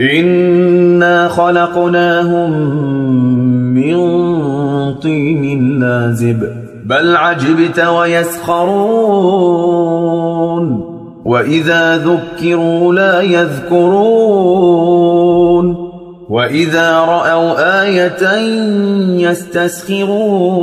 إنا خلقناهم من طين لازب بل عجبت ويسخرون وإذا ذكروا لا يذكرون وإذا رأوا آية يستسخرون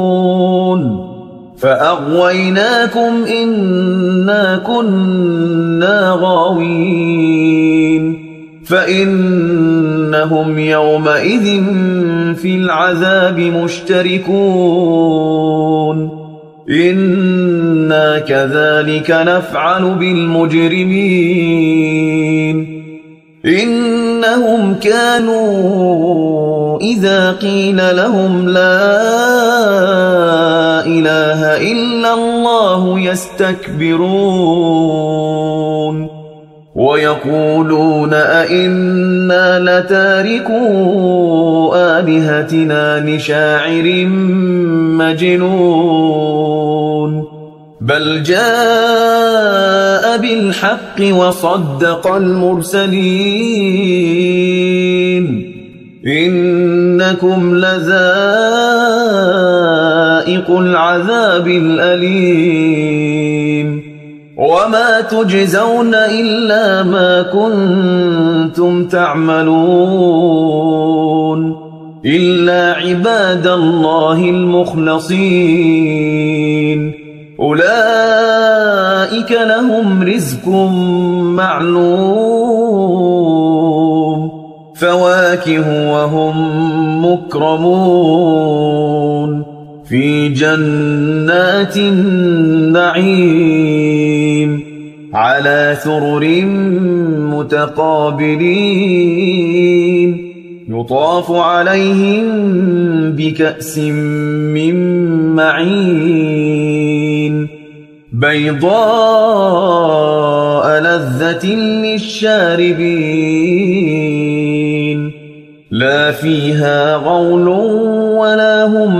فأغويناكم إنا كنا غاوين فإنهم يومئذ في العذاب مشتركون إنا كذلك نفعل بالمجرمين إنهم كانوا إذا قيل لهم لا إله إلا الله يستكبرون ويقولون أئنا لتاركوا آلهتنا لشاعر مجنون بل جاء بالحق وصدق المرسلين إنكم لذائق العذاب الأليم. وما تجزون إلا ما كنتم تعملون. إلا عباد الله المخلصين. أولئك لهم رزق معلوم. فواكه وهم مكرمون. في جنات النعيم على ثرر متقابلين. يطاف عليهم بكأس من معين. بيضاء لذة للشاربين. لا فيها غول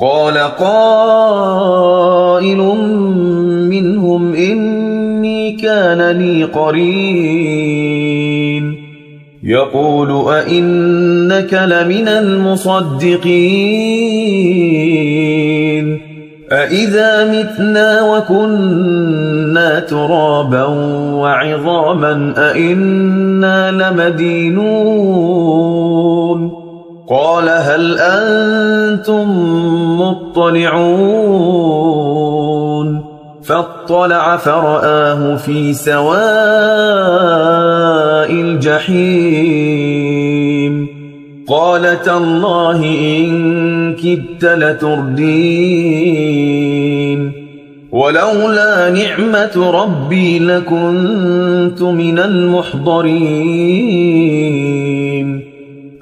قال قائل منهم إني كان لي قرين. يقول أئنك لمن المصدقين. أئذا متنا وكنا ترابا وعظاما أئنا لمدينون. قال هل أنتم مطلعون فاطلع فرآه في سواء الجحيم قال تالله إن كدت لتردين ولولا نعمة ربي لكنت من المحضرين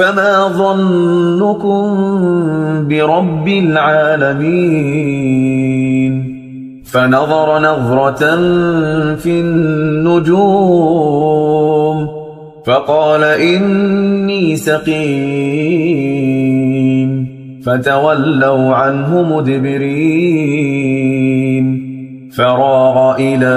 فما ظنكم برب العالمين فنظر نظرة في النجوم فقال إني سقيم فتولوا عنه مدبرين فراغ إلى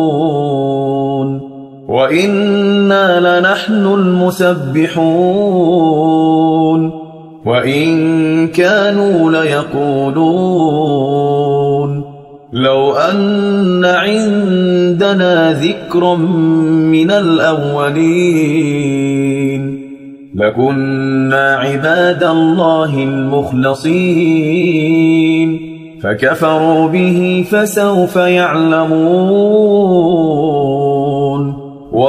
وإنا لنحن المسبحون وإن كانوا ليقولون لو أن عندنا ذكرا من الأولين لكنا عباد الله المخلصين فكفروا به فسوف يعلمون